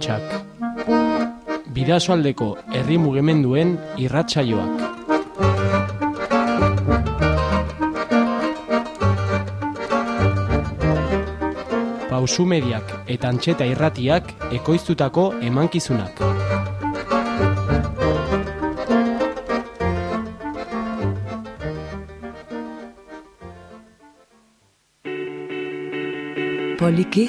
hotxak. Bidasoaldeko herri mugimenduen irratsaioak. Pausu mediak eta antxeta irratiak ekoiztutako emankizunak. Poliki,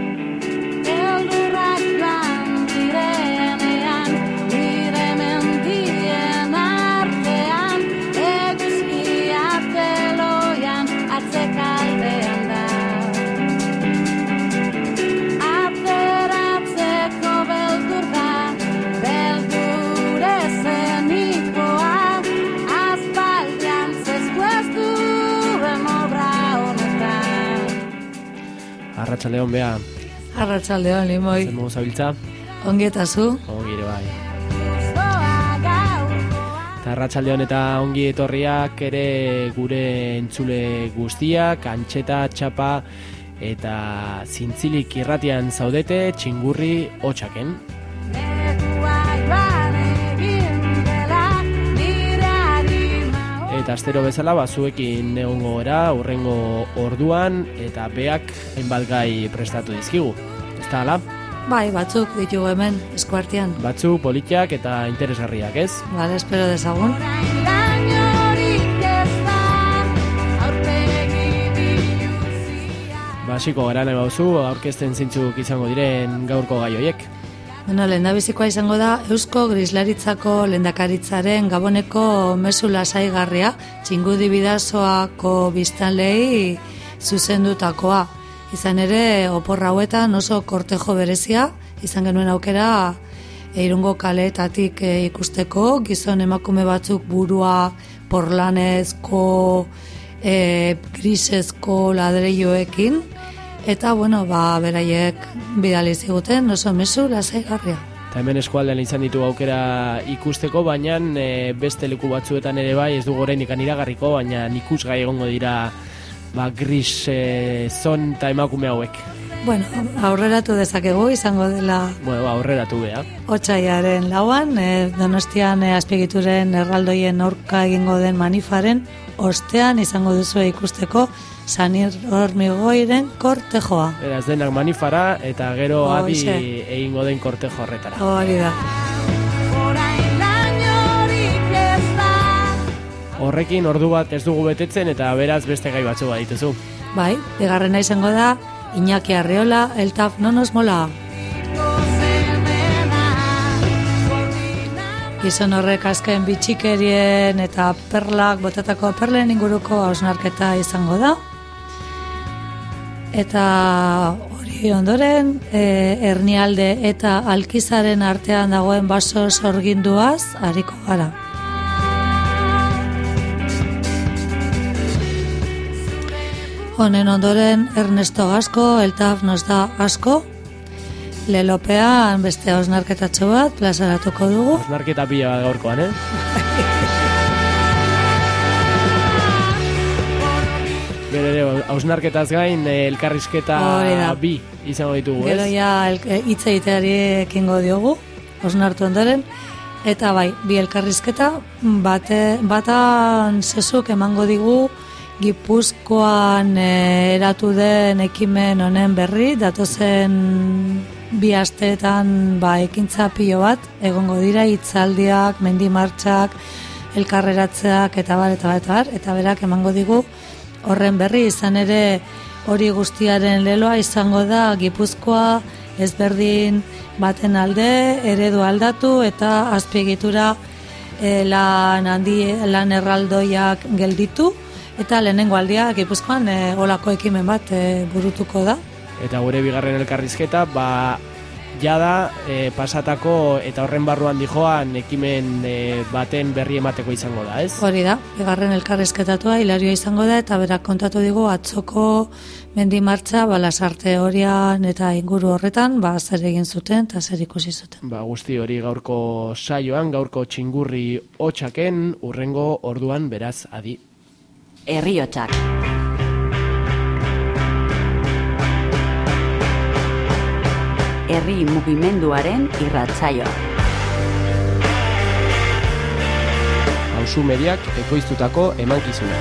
Arratxaldeon bea, arratsaldeon limoi, zer mogu zabiltza? ongi eta zu, Ongi ere bai. Eta arratsaldeon eta ongi etorriak ere gure entzule guztiak, antxeta, txapa eta zintzilik irratian zaudete txingurri hotxaken. Eta astero bezala bazuekin egongo gara urrengo orduan eta beak hainbat gai prestatu dizkigu. Ez da ala, bai, batzuk ditugu hemen, eskuartean, batzu politiak eta interesgarriak ez? bale, espero dezagun. Basiko gara nahi bauzu, aurkezten zintzuk izango diren gaurko gai hoiek. Bueno, lehendabizikoa izango da Eusko Grislaritzako lendakaritzaren gaboneko mezu lasaigarria txingudi bidazoako biztanlei zuzendutakoa. Izan ere, oporra hauetan oso kortejo berezia, izan genuen aukera eirungo kaleetatik eh, ikusteko, gizon emakume batzuk burua porlanezko, e, grisezko ladreioekin, eta, bueno, ba, beraiek bidali ziguten oso mezu lasaigarria. Eta hemen eskualdean izan ditu aukera ikusteko, baina e, beste leku batzuetan ere bai, ez du gorenik iragarriko, baina ikusgai egongo dira ba, gris e, zon eta emakume hauek. Bueno, aurreratu dezakegu izango dela Bueno, ba, aurreratu beha. otxaiaren lauan, e, donostian e, azpigituren erraldoien aurka egingo den manifaren, ostean izango duzu ikusteko Sanir Hormigoiren kortejoa. Beraz denak manifara eta gero adi Hoxe. egingo den kortejo horretara. Hori da. Horrekin ordu bat ez dugu betetzen eta beraz beste gai batzu badituzu. Bai, bigarrena izango da Iñaki Arriola, Eltaf Nonos Mola. Gizon horrek azken bitxikerien eta perlak, botatako perlen inguruko hausnarketa izango da. Eta hori ondoren, e, Ernialde eta Alkizaren artean dagoen baso sorginduaz, hariko gara. Honen ondoren Ernesto Gasko, Eltaf nos da asko, lelopean beste hausnarketatxo bat plazaratuko dugu. Osnarketa pila bat gaurkoan, eh? Gero ere, hausnarketaz gain, eh, elkarrizketa bi izango ditugu, Gero ez? ja el- e, hitz egiteari ekingo diogu, osnartu ondoren, eta bai, bi elkarrizketa, bate, batan zezuk emango digu Gipuzkoan e, eratu den ekimen honen berri, datozen bi asteetan ba, ekintza pilo bat, egongo dira hitzaldiak, mendimartxak, elkarreratzeak eta bar, eta bar, eta bar, eta berak emango digu horren berri izan ere hori guztiaren leloa izango da Gipuzkoa ezberdin baten alde, eredu aldatu eta azpiegitura e, lan handi lan erraldoiak gelditu eta lehenengo aldia Gipuzkoan e, olako ekimen bat e, burutuko da. Eta gure bigarren elkarrizketa, ba, jada e, pasatako eta horren barruan dijoan ekimen e, baten berri emateko izango da, ez? Hori da, bigarren elkarrezketatua hilario izango da eta berak kontatu digu atzoko mendi martxa balasarte horian eta inguru horretan ba zer egin zuten eta zer ikusi zuten. Ba, guzti hori gaurko saioan, gaurko txingurri hotxaken, urrengo orduan beraz adi. Herriotsak. Herri mugimenduaren irratsaioa. Hauzu mediak ekoiztutako emankizuna.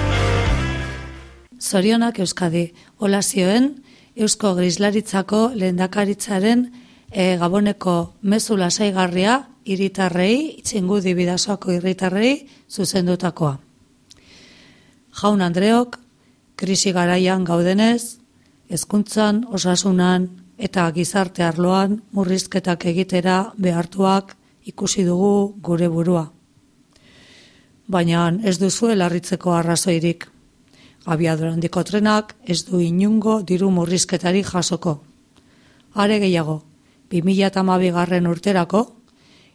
Zorionak Euskadi, hola zioen Eusko Grislaritzako lehendakaritzaren e, Gaboneko mezu lasaigarria hiritarrei, itxingudi bidasoako hiritarrei zuzendutakoa. Jaun Andreok, krisi garaian gaudenez, hezkuntzan, osasunan eta gizarte arloan murrizketak egitera behartuak ikusi dugu gure burua. Baina ez duzu larritzeko arrazoirik. Abiadura handiko trenak ez du inungo diru murrizketari jasoko. Are gehiago, 2008 garren urterako,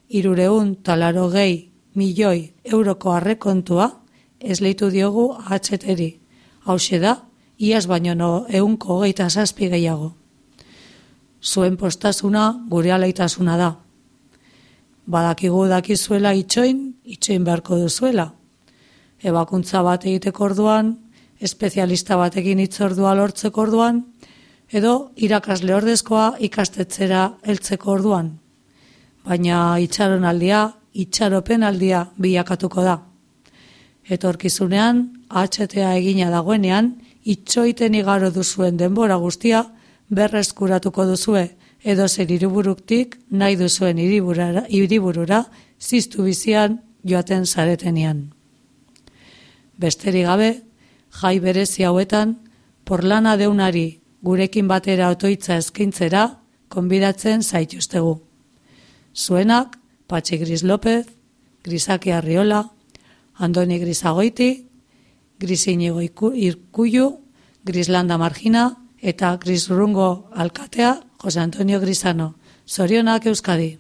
irureun talaro gehi milioi euroko arrekontua esleitu diogu ahatzeteri. Hau da, iaz baino no eunko geita zazpi gehiago. Zuen postasuna gure alaitasuna da. Badakigu dakizuela itxoin, itxoin beharko duzuela. Ebakuntza bat egiteko orduan, espezialista batekin hitzordua lortzeko orduan, edo irakasle ordezkoa ikastetzera heltzeko orduan. Baina itxaronaldia, itxaropenaldia bilakatuko da. Etorkizunean, HTA egina dagoenean, itxoiten igaro duzuen denbora guztia berreskuratuko duzue, edo zer hiriburuktik nahi duzuen hiriburara, hiriburura ziztu bizian joaten zaretenean. Besterik gabe, jai berezi hauetan, porlana deunari gurekin batera otoitza eskaintzera, konbidatzen zaituztegu. Zuenak, Patxi Gris López, Grisaki Arriola, Andoni Grisagoiti, Grisinigo Irkuyu, Grislanda Margina eta Grisrungo Alkatea Jose Antonio Grisano. Zorionak Euskadi.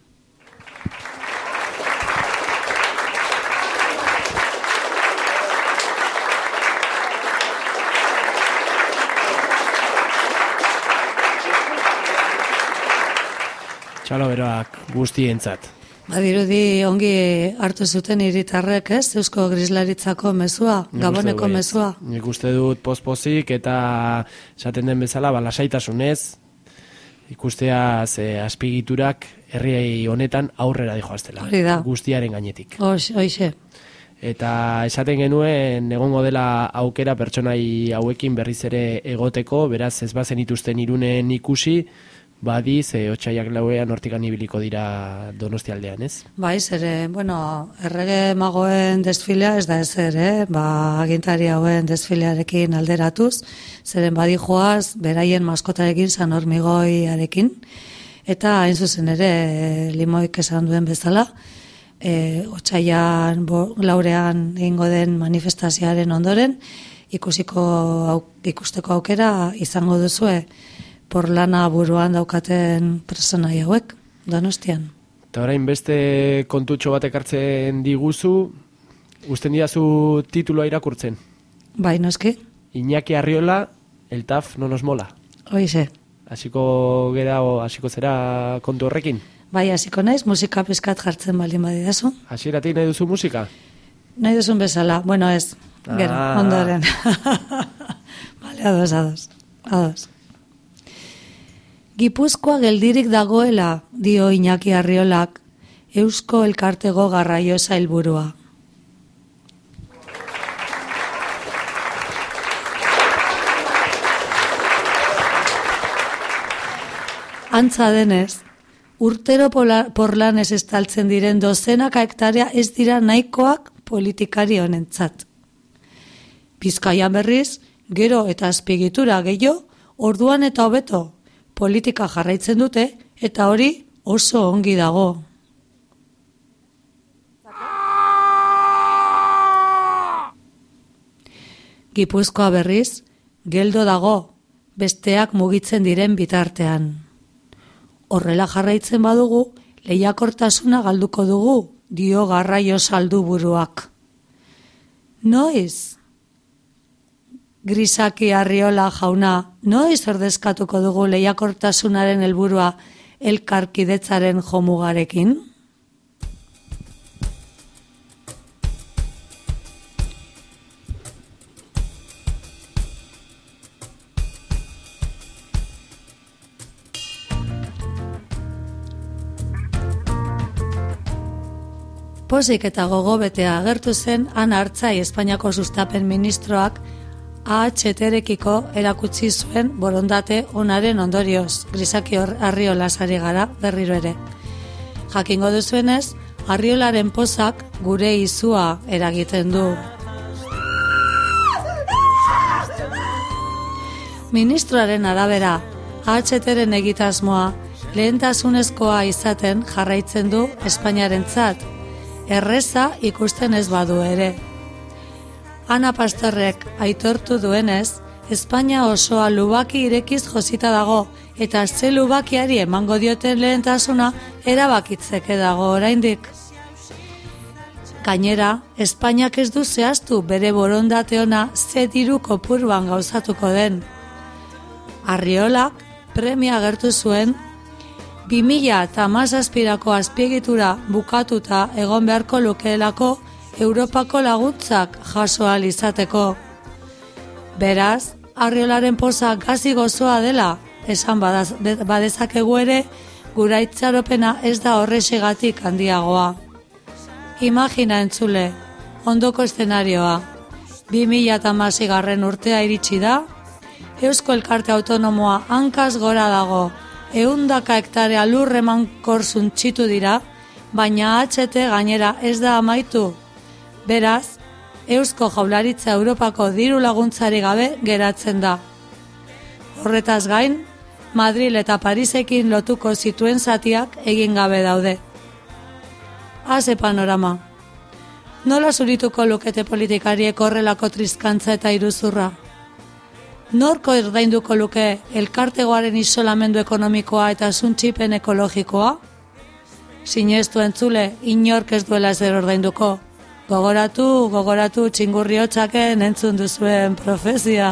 Txalo beroak guztientzat. Badirudi ongi hartu zuten hiritarrek, ez? Eusko Grislaritzako mezua, Nik Gaboneko mezua. Nik uste dut pospozik eta esaten den bezala ba, lasaitasunez ikustea ze azpigiturak herri honetan aurrera dijoaztela. Hori da. Guztiaren gainetik. Hox, hoxe. Eta esaten genuen egongo dela aukera pertsonai hauekin berriz ere egoteko, beraz ez bazen ituzten irunen ikusi, badi ze otxaiak lauean hortikan ibiliko dira donostialdean, ez? Bai, zere, bueno, errege magoen desfilea ez da ezer, eh? Ba, agintari hauen desfilearekin alderatuz, zeren badi joaz, beraien maskotarekin, san hormigoiarekin, eta hain zuzen ere, limoik esan duen bezala, e, otxaian, bo, laurean egingo den manifestazioaren ondoren, ikusiko, au, ikusteko aukera izango duzue, por lana buruan daukaten personai hauek, donostian. Eta orain beste kontutxo bat ekartzen diguzu, usten didazu tituloa irakurtzen. Bai, noski? Iñaki Arriola, el taf no nos mola. Hoize. Hasiko gera hasiko zera kontu horrekin. Bai, hasiko naiz, musika pizkat jartzen baldin badidazu. Hasieratik nahi duzu musika? Nahi duzun bezala, bueno ez, gero, Ah. ondoren. Bale, ados, ados, ados. Gipuzkoa geldirik dagoela, dio Iñaki Arriolak, Eusko Elkartego garraio zailburua. Antza denez, urtero porlanez estaltzen diren dozenaka hektarea ez dira nahikoak politikari honentzat. Bizkaian berriz, gero eta azpigitura gehiago, orduan eta hobeto politika jarraitzen dute eta hori oso ongi dago. Gipuzkoa berriz, geldo dago, besteak mugitzen diren bitartean. Horrela jarraitzen badugu, lehiakortasuna galduko dugu, dio garraio saldu buruak. Noiz? Grisaki arriola jauna, noiz ordezkatuko dugu lehiakortasunaren helburua elkarkidetzaren jomugarekin? Pozik eta gogo betea agertu zen Ana Artzai Espainiako sustapen ministroak AHT-rekiko erakutsi zuen borondate onaren ondorioz, grisaki hor arriola sari gara berriro ere. Jakingo duzuenez, arriolaren pozak gure izua eragiten du. Ministroaren arabera, AHT-ren egitasmoa lehentasunezkoa izaten jarraitzen du Espainiarentzat, erreza ikusten ez badu ere. Ana Pastorrek aitortu duenez, Espainia osoa lubaki irekiz josita dago, eta ze lubakiari emango dioten lehentasuna erabakitzeke dago oraindik. Gainera, Espainiak ez du zehaztu bere borondate ona ze diru kopuruan gauzatuko den. Arriolak premia agertu zuen 2000 eta mazazpirako azpiegitura bukatuta egon beharko lukeelako Europako laguntzak jaso ahal izateko. Beraz, arriolaren poza gazi gozoa dela, esan badaz, badezakegu ere, gura itxaropena ez da horrexegatik handiagoa. Imagina entzule, ondoko eszenarioa. 2000 garren urtea iritsi da, Eusko Elkarte Autonomoa hankaz gora dago, eundaka hektarea lurreman korsun txitu dira, baina HT gainera ez da amaitu. Beraz, Eusko Jaularitza Europako diru laguntzari gabe geratzen da. Horretaz gain, Madril eta Parisekin lotuko zituen zatiak egin gabe daude. Haze panorama. Nola zurituko lukete politikariek horrelako trizkantza eta iruzurra? Norko erdainduko luke elkartegoaren isolamendu ekonomikoa eta zuntxipen ekologikoa? Sinestu entzule, inork ez duela ez ordainduko. Gogoratu, gogoratu txingurri hotxaken entzun duzuen profezia.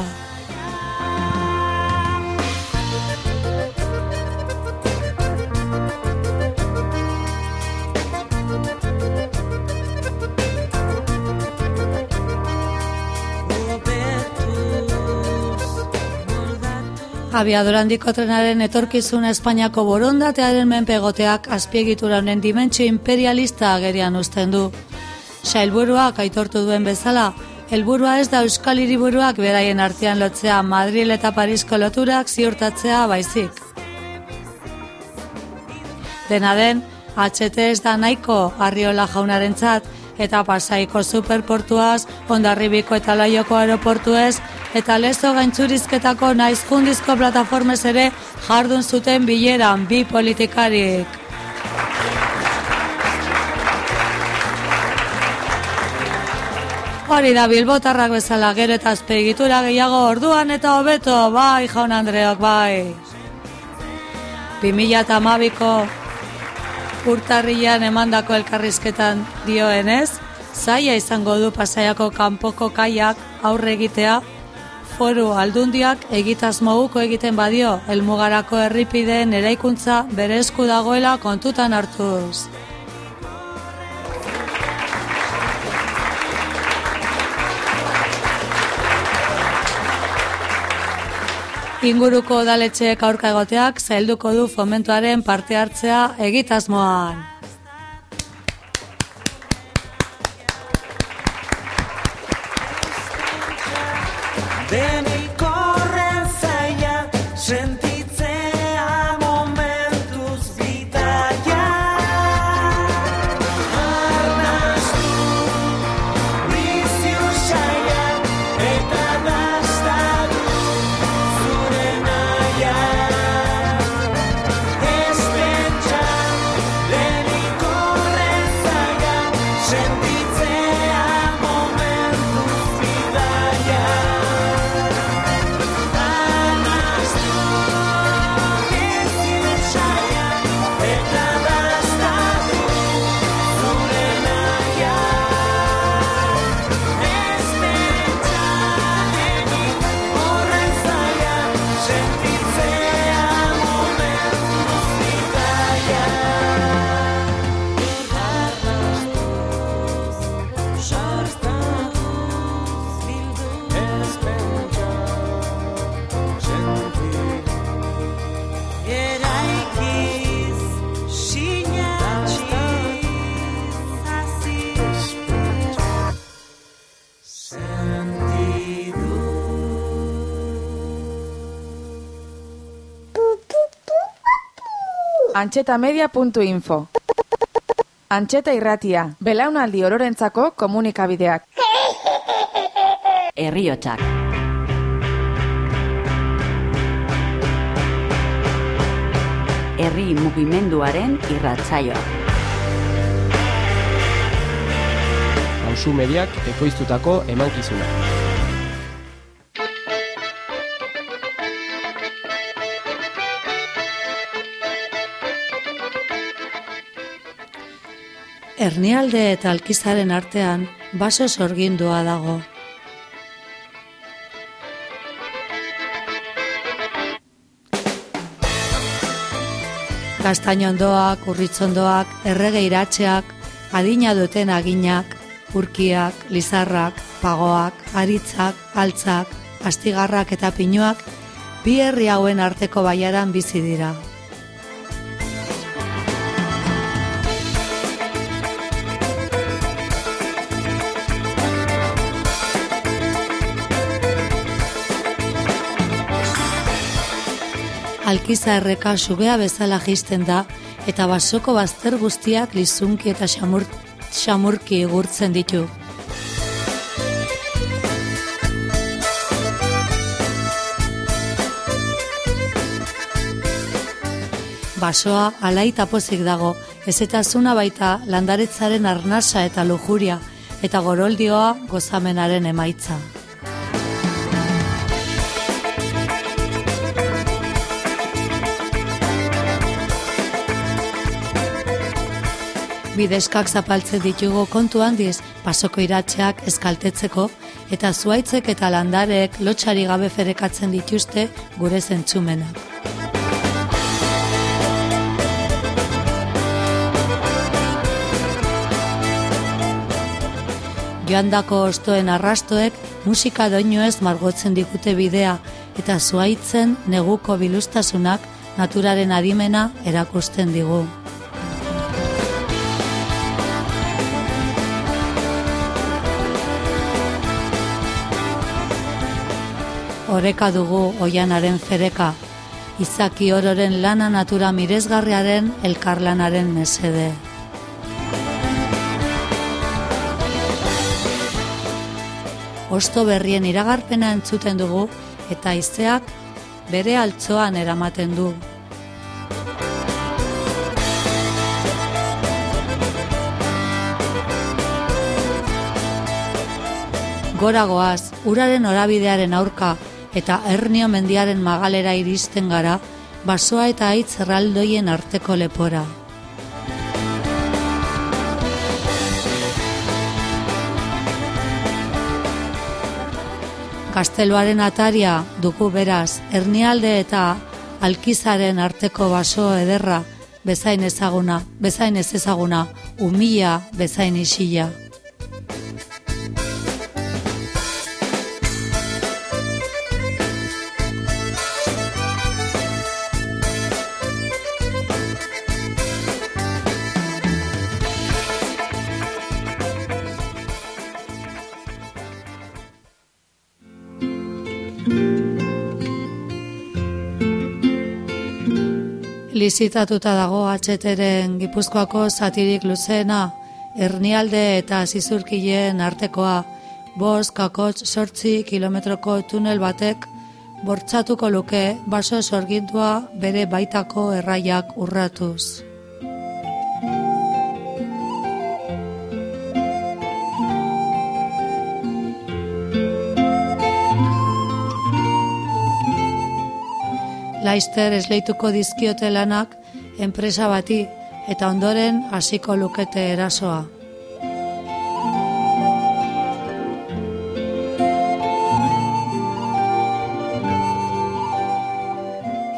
Abiadura handiko trenaren etorkizuna Espainiako borondatearen menpegoteak azpiegitura honen dimentsio imperialista agerian uzten du. Sailburuak aitortu duen bezala, helburua ez da Euskal Hiriburuak beraien artean lotzea Madril eta Parisko loturak ziurtatzea baizik. Dena den, HT ez da nahiko arriola jaunarentzat eta pasaiko superportuaz, ondarribiko eta laioko aeroportuez, eta lezo gaintzurizketako naiz jundizko plataformez ere jardun zuten bileran bi politikarik. Hori da bilbotarrak bezala gero eta azpegitura gehiago orduan eta hobeto, bai jaun Andreok, bai. 2012ko urtarrian emandako elkarrizketan dioenez, zaila izango du pasaiako kanpoko kaiak aurre egitea, foru aldundiak egitasmoguko egiten badio, helmugarako herripideen eraikuntza bere esku dagoela kontutan hartuz. Inguruko udaletxeek aurka egoteak zailduko du fomentuaren parte hartzea egitasmoan. Antxetamedia.info Antxeta irratia, belaunaldi ororentzako komunikabideak. Herriotsak. Herri mugimenduaren irratsaioa. Hauzu mediak ekoiztutako emankizuna. Ernialde eta alkizaren artean baso sorgindua dago. Gaztainondoak, urritzondoak, errege iratxeak, adina duten aginak, urkiak, lizarrak, pagoak, aritzak, altzak, astigarrak eta pinuak, bi herri hauen arteko baiaran bizi dira. Alkiza erreka sugea bezala jisten da eta basoko bazter guztiak lizunki eta xamur, xamurki gurtzen ditu. Basoa alai tapozik dago, ez eta zuna baita landaretzaren arnasa eta lujuria, eta goroldioa gozamenaren emaitza. Bideskak zapaltzen ditugu kontu handiz, pasoko iratxeak eskaltetzeko, eta zuaitzek eta landarek lotxari gabe ferekatzen dituzte gure zentzumenak. Joandako ostoen arrastoek musika doinuez margotzen digute bidea eta zuaitzen neguko bilustasunak naturaren adimena erakusten digu. Oreka dugu oianaren fereka, izaki ororen lana natura miresgarriaren elkarlanaren mesede. Osto berrien iragarpena entzuten dugu eta izeak bere altzoan eramaten du. Gora goaz, uraren orabidearen aurka eta hernio mendiaren magalera iristen gara, basoa eta aitz erraldoien arteko lepora. Kasteloaren ataria dugu beraz, hernialde eta alkizaren arteko baso ederra, bezain ezaguna, bezain ez ezaguna, umila bezain isila. Lizitatuta dago atxeteren Gipuzkoako zatirik luzena, hernialde eta zizurkileen artekoa, bost kakotx sortzi kilometroko tunel batek bortzatuko luke baso sorgindua bere baitako erraiak urratuz. Laister esleituko dizkiote lanak enpresa bati eta ondoren hasiko lukete erasoa.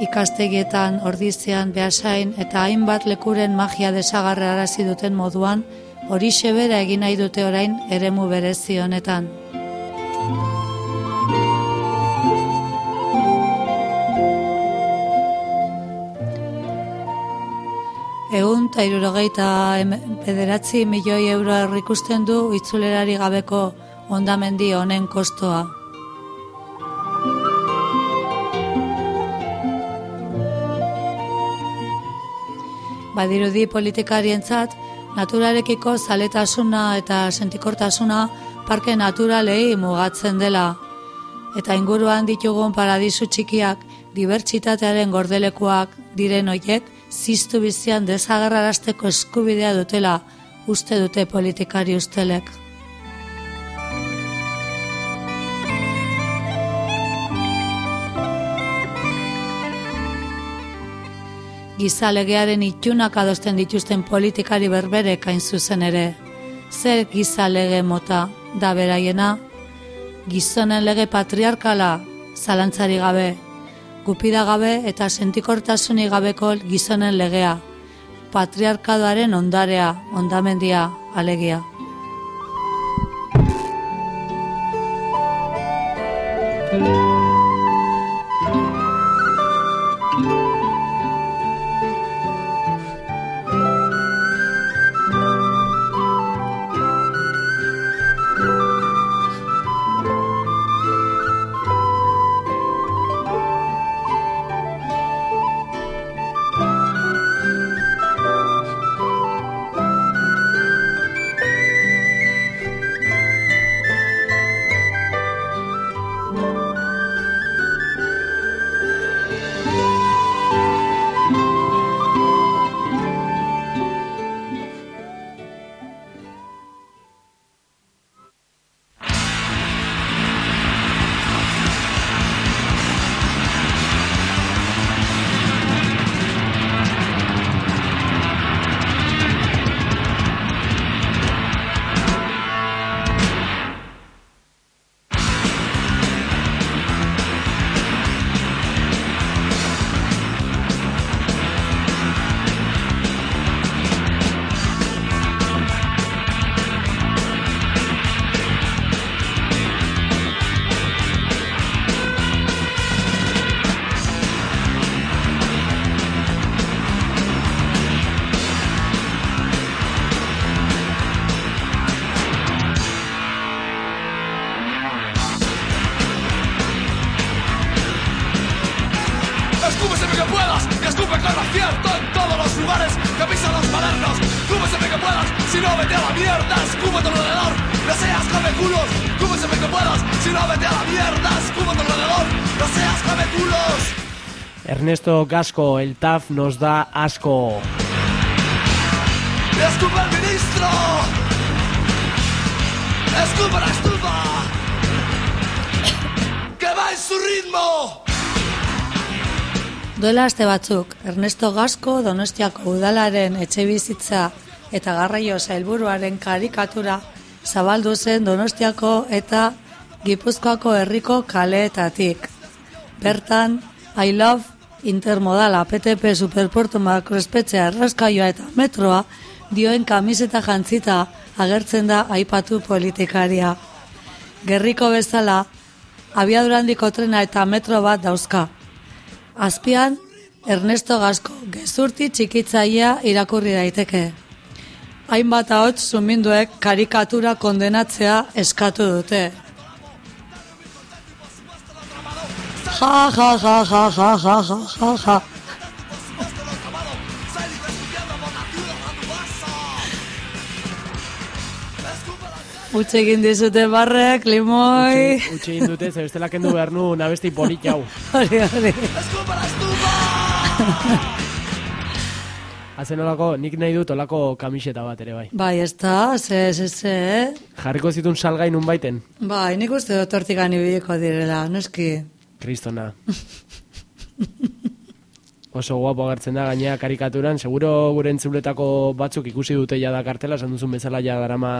Ikastegietan, ordizian, behasain eta hainbat lekuren magia desagarrarazi duten moduan, hori bera egin nahi dute orain eremu berezi honetan. Egun eta irurogeita pederatzi milioi euro errikusten du itzulerari gabeko ondamendi honen kostoa. Badirudi politikarientzat, naturarekiko zaletasuna eta sentikortasuna parke naturalei mugatzen dela. Eta inguruan ditugun paradisu txikiak, dibertsitatearen gordelekuak diren hoiek, ziztu bizian desagarrarazteko eskubidea dutela uste dute politikari ustelek. Gizalegearen itxunak adosten dituzten politikari berberek hain zuzen ere. Zer gizalege mota da beraiena? Gizonen lege patriarkala, zalantzari gabe, gupida gabe eta sentikortasunik gabeko gizonen legea, patriarkadoaren ondarea, ondamendia, alegia. Escúpeseme Ernesto Gasco, el TAF nos da asco. Escupe al ministro. Escupe la estufa. Que va en su ritmo. Duela aste batzuk, Ernesto Gasco Donostiako udalaren etxe bizitza eta garraio sailburuaren karikatura zabaldu zen Donostiako eta Gipuzkoako herriko kaleetatik. Bertan, I love intermodala PTP Superporto makroespetxea erraskaioa eta metroa dioen kamiseta jantzita agertzen da aipatu politikaria. Gerriko bezala, abiadurandiko trena eta metro bat dauzka. Azpian, Ernesto Gasco, gezurti txikitzaia irakurri daiteke. Hainbat ahots suminduek karikatura kondenatzea eskatu dute. Ja, ja, ja, ja, ja, ja, ja, ja, ja. Utsi egin dizute barrek, limoi. Utsi egin dute, ze bestela kendu behar nu nabesti polit jau. Hori, hori. Hazen olako, nik nahi dut olako kamiseta bat ere bai. Bai, ez da, ze, ze, ze? Jarriko zitun salgai nun baiten, Bai, nik uste dut hortikan ibiliko direla, noski. Kristona. Oso guapo agertzen da, gainea karikaturan, seguro gure entzuletako batzuk ikusi dute jada kartela, esan duzun bezala ja darama,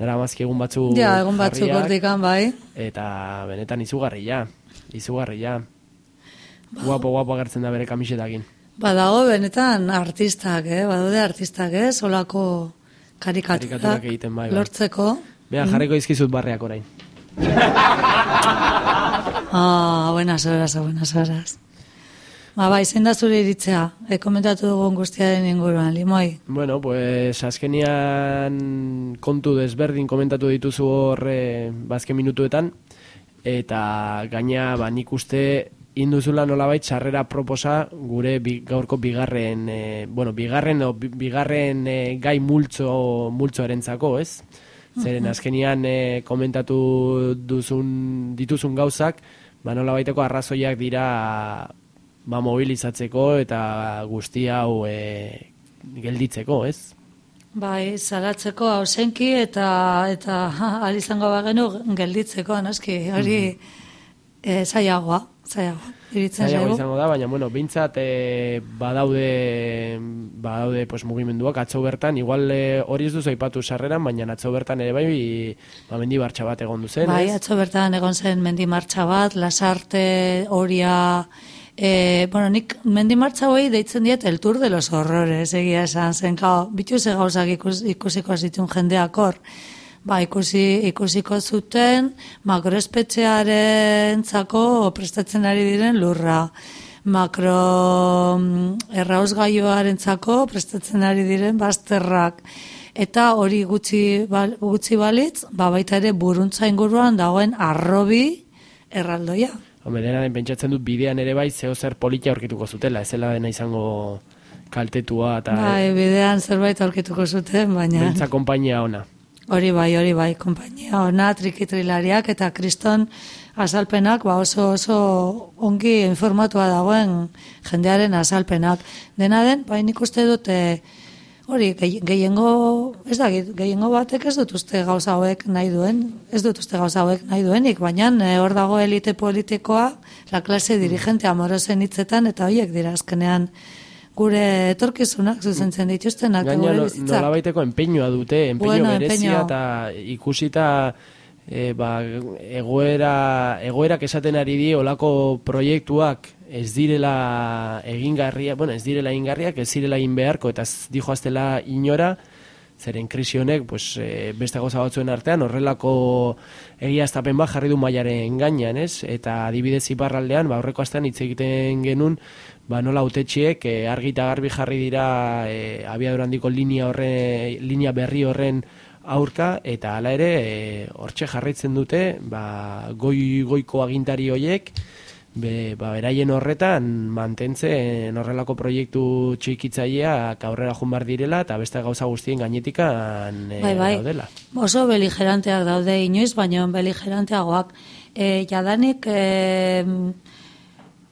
daramazki egun batzu Ja, egon batzuk hortikan, bai. Eta benetan izugarria, izugarria. Guapo, guapo agertzen da bere kamisetakin. Badago benetan artistak, eh? Badaude artistak, eh? Solako karikaturak, Karikaturak egiten, bai, bai. lortzeko. Bea, jarriko izkizut barreak orain. Ah, buenas horas, buenas horas. Ba, bai, zein da zure iritzea, e, komentatu dugun guztiaren inguruan, limoi. Bueno, pues azkenian kontu desberdin komentatu dituzu hor eh, bazken minutuetan eta gaina ba nik uste induzula nolabait sarrera proposa gure bi, gaurko bigarren, e, bueno, bigarren, o, bi- bigarren e, gai multzo, multzoarentzako, ez? Zeren azkenian e, komentatu duzun, dituzun gauzak, ba nolabaiteko arrazoiak dira ba mobilizatzeko eta guzti hau e, gelditzeko, ez? Bai, salatzeko hausenki eta eta ahal izango bagenu gelditzeko, noski, hori e, zailagoa, zailagoa. Iritzen zaigu. izango da, baina bueno, bintzat e, badaude badaude pues, mugimenduak atzo bertan, igual e, hori ez duzu aipatu sarreran, baina atzo bertan ere bai ba, mendi bartxa bat egon duzen, Bai, ez? atzo bertan egon zen mendi martxa bat, lasarte, horia, e, bueno, nik mendi martxa hoi deitzen diet el tour de los horrores, egia esan zen, kao, bitu ze gauzak ikus, ikusiko zituen jendeak hor. Ba, ikusi, ikusiko zuten makroespetxearen zako prestatzen ari diren lurra. Makro mm, errausgaioaren zako prestatzen ari diren bazterrak. Eta hori gutxi, bal, gutxi balitz, ba baita ere buruntza inguruan dagoen arrobi erraldoia. Hombre, dena den pentsatzen dut bidean ere bai zeo zer politia aurkituko zutela, ez zela dena izango kaltetua eta Bai, bidean zerbait aurkituko zuten, baina... bentsa konpainia ona. Hori bai, hori bai, konpainia ona, trikitrilariak eta kriston azalpenak, ba oso oso ongi informatua dagoen jendearen azalpenak. Dena den, bai nik uste dut, eh, hori, gehi- gehiengo, ez da, gehiengo batek ez dut uste gauza hauek nahi duen, ez dut uste gauza hauek nahi duenik, baina eh, hor dago elite politikoa, la klase dirigente amorosen hitzetan, eta horiek dira azkenean gure etorkizunak zuzentzen dituztenak, Gaina gure no, bizitzak. nolabaiteko empeñoa dute, empeño Bueno, berezia eta ikusita e, ba, egoera, egoerak esaten ari di olako proiektuak ez direla egingarria, bueno, ez direla egingarriak, ez direla egin beharko eta ez dijo aztela inora, zeren krisi honek pues, e, beste gauza batzuen artean horrelako egiaztapen bat jarri du mailaren gainean, ez? Eta adibidez iparraldean, ba, aurreko astean hitz egiten genuen, ba, nola autetxiek e, argi eta garbi jarri dira e, abiadura handiko linea, horre, linea berri horren aurka, eta hala ere, e, hortxe jarraitzen dute, ba, goi, goiko agintari hoiek, be, ba, beraien horretan mantentzen horrelako proiektu txikitzaileak aurrera joan behar direla eta beste gauza guztien gainetikan e, Bai, bai. daudela. Oso beligeranteak daude inoiz, baina beligeranteagoak. E, jadanik, e,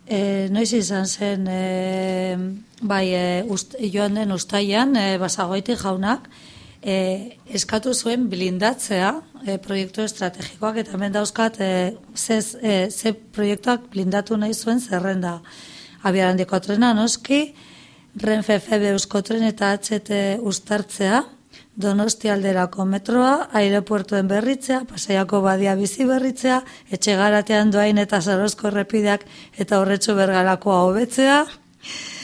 e, noiz izan zen, e, bai, e, ust, joan den ustaian, e, basagoiti jaunak, e, eskatu zuen blindatzea e, proiektu estrategikoak, eta hemen dauzkat, e, ze, e, ze proiektuak blindatu nahi zuen zerrenda. Abiarandiko trena, noski, Renfe FB Euskotren eta HT ustartzea, Donosti alderako metroa, airepuertuen berritzea, pasaiako badia bizi berritzea, etxegaratean doain eta zarozko errepideak eta horretxo bergarakoa hobetzea,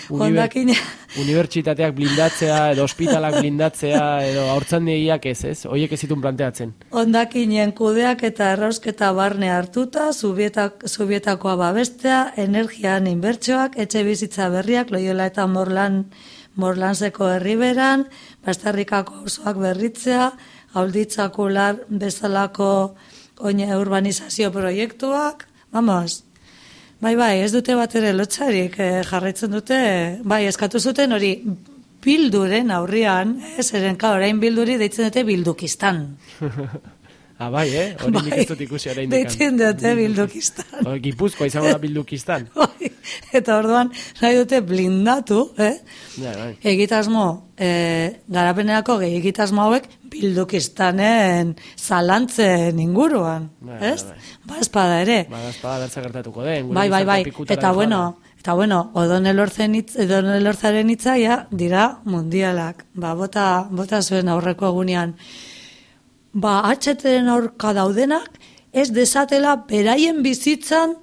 hondakina, Unibertsitateak blindatzea, edo ospitalak blindatzea, edo haurtzandegiak ez, ez? Hoiek ez zitun planteatzen. hondakinen kudeak eta errausketa barne hartuta, zubietak, zubietakoa babestea, energian inbertsioak, etxe bizitza berriak, loiola eta morlan, morlanseko herriberan, bastarrikako osoak berritzea, gauditzakular bezalako oine urbanizazio proiektuak, vamos, Bai, bai, ez dute bat ere lotxarik eh, jarraitzen dute, bai, eskatu zuten hori bilduren aurrian, ez, eren, ka, orain bilduri deitzen dute bildukistan. ah, bai, eh? Hori nik ez dut ikusi orain Deitzen dute bildukistan. Gipuzkoa izango da bildukistan. Bai, eta orduan nahi dute blindatu, eh? Ja, bai. Egitasmo, eh, garapenerako gehi egitasmo hauek bildukistanen zalantzen inguruan, Bai, ez? bai, bai. Ba, espada ere. Bada espada bertza gertatuko den. Bai, bai, bai. Eta bueno, eta bueno, odon elortzen hitz, odon elortzaren hitzaia dira mundialak. Ba, bota, bota zuen aurreko egunean. Ba, atxeteren aurka daudenak, ez desatela beraien bizitzan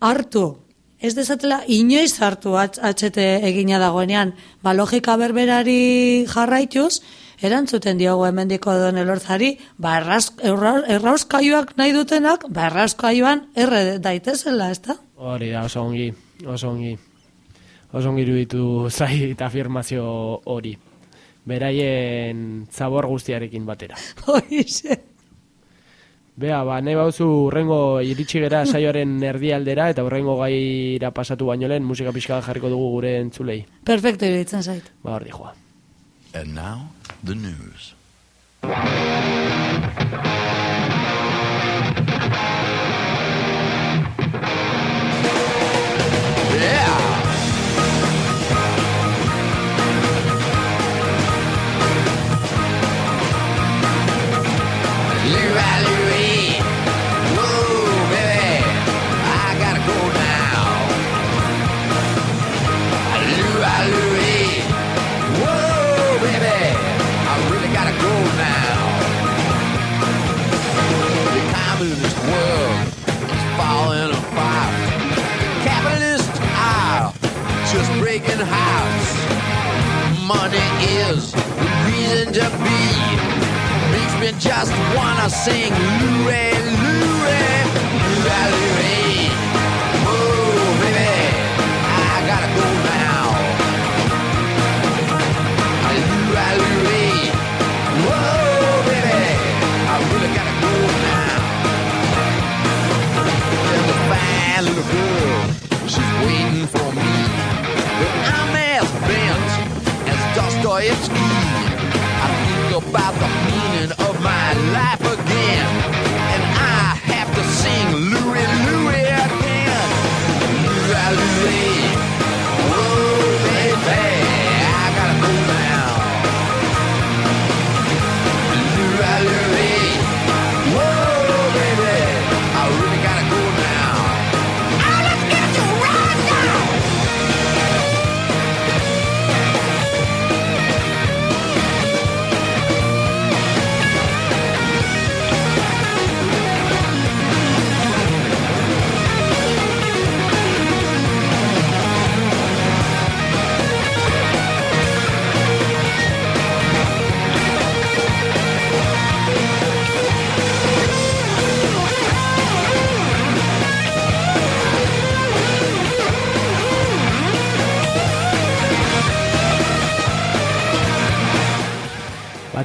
hartu. Ez dezatela inoiz hartu atxete egina dagoenean. Ba, logika berberari jarraituz, erantzuten diogu hemendiko don elortzari, ba, erraz, erra, errauskaiuak nahi dutenak, ba, errauskaiuan erre daitezela, ez da? Hori da, oso ongi, oso ongi. Oso ongi iruditu zait afirmazio hori. Beraien zabor guztiarekin batera. Hoize. Bea, ba, nahi bauzu urrengo iritsi gera saioaren erdialdera eta urrengo gaira pasatu baino lehen musika pixka jarriko dugu gure entzulei. Perfecto iruditzen zait. Ba, hor joa. And now, the news. Money is the reason to be. Makes me just wanna sing Louie, it's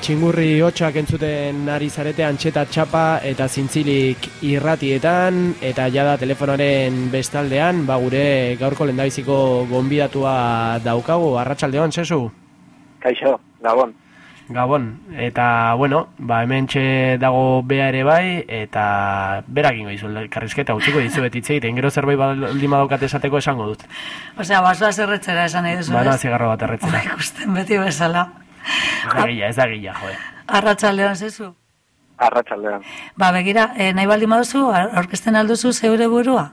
txingurri hotxak entzuten ari zarete antxeta txapa eta zintzilik irratietan eta jada telefonoaren bestaldean, ba gure gaurko lendabiziko gonbidatua daukagu, arratsaldeon sesu? Kaixo, Gabon. Gabon, eta bueno, ba hemen dago bea ere bai, eta berak ingo dizu, karrizketa utziko dizu betitze egiten, gero zerbait baldin badaukat esateko esango dut. Osea, basoa zerretzera esan nahi duzu, Bana zigarro bat erretzera. Ba, ikusten beti bezala. Ez da gila, ez da gila, jode. Arratsaldeon zezu. Arratsaldean. Ba, begira, eh, nahi baldin baduzu, aur- aurkezten alduzu zeure burua?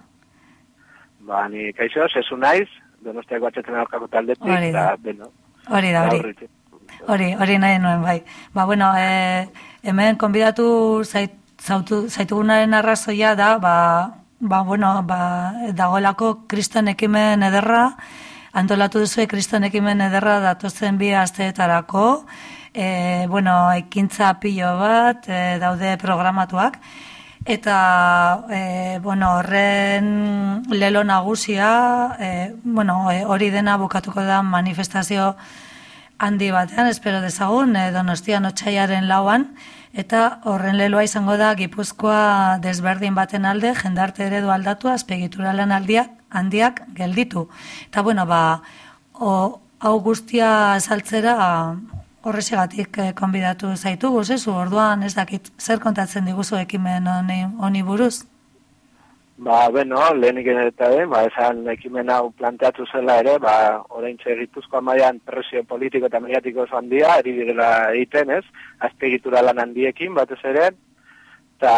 Ba, ni kaixo, sesu naiz, donostiako atxeten aurkako taldetik, Hori da. eta, beno, Hori da, hori. Hori, hori nahi nuen, bai. Ba, bueno, e, hemen konbidatu zait, zautu, zaitugunaren arrazoia da, ba, ba, bueno, ba, dagoelako kriston ekimen ederra, antolatu duzu kriston ekimen ederra datozen bi asteetarako, e, bueno, ekintza pilo bat, e, daude programatuak, Eta, e, bueno, horren lelo nagusia, e, bueno, e, hori dena bukatuko da manifestazio handi batean, espero dezagun, e, donostian otxaiaren lauan, eta horren leloa izango da Gipuzkoa desberdin baten alde, jendarte eredu aldatu, azpegitura lan aldiak, handiak gelditu. Eta, bueno, ba, o, hau guztia saltzera horrexegatik eh, konbidatu zaitugu, zezu, orduan ez dakit zer kontatzen diguzu ekimen honi buruz? Ba, beno, lehenik eta den, ba, esan ekimen hau planteatu zela ere, ba, orain Gipuzkoa mailan presio politiko eta mediatiko oso handia, eri direla egiten, ez? Azpegitura lan handiekin, batez ere, eta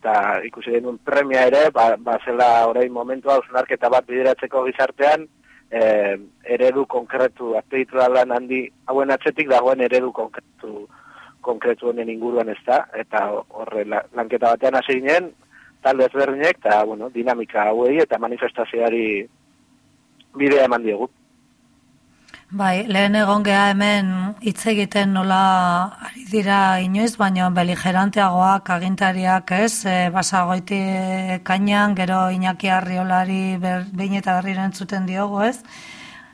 eta ikusi genuen premia ere, ba, ba zela orain momentua hausnarketa bat bideratzeko gizartean, eh, eredu konkretu, azpegitura lan handi hauen atzetik dagoen eredu konkretu konkretu honen inguruan ez da, eta horre la- lanketa batean hasi ginen, talde ezberdinek, eta bueno, dinamika hauei eta manifestazioari bidea eman diegu. Bai, lehen egon geha hemen hitz egiten nola ari dira inoiz, baina beligeranteagoak agintariak ez, e, basagoiti kainan, gero Iñaki Arriolari ber, behin eta berriro entzuten diogu ez,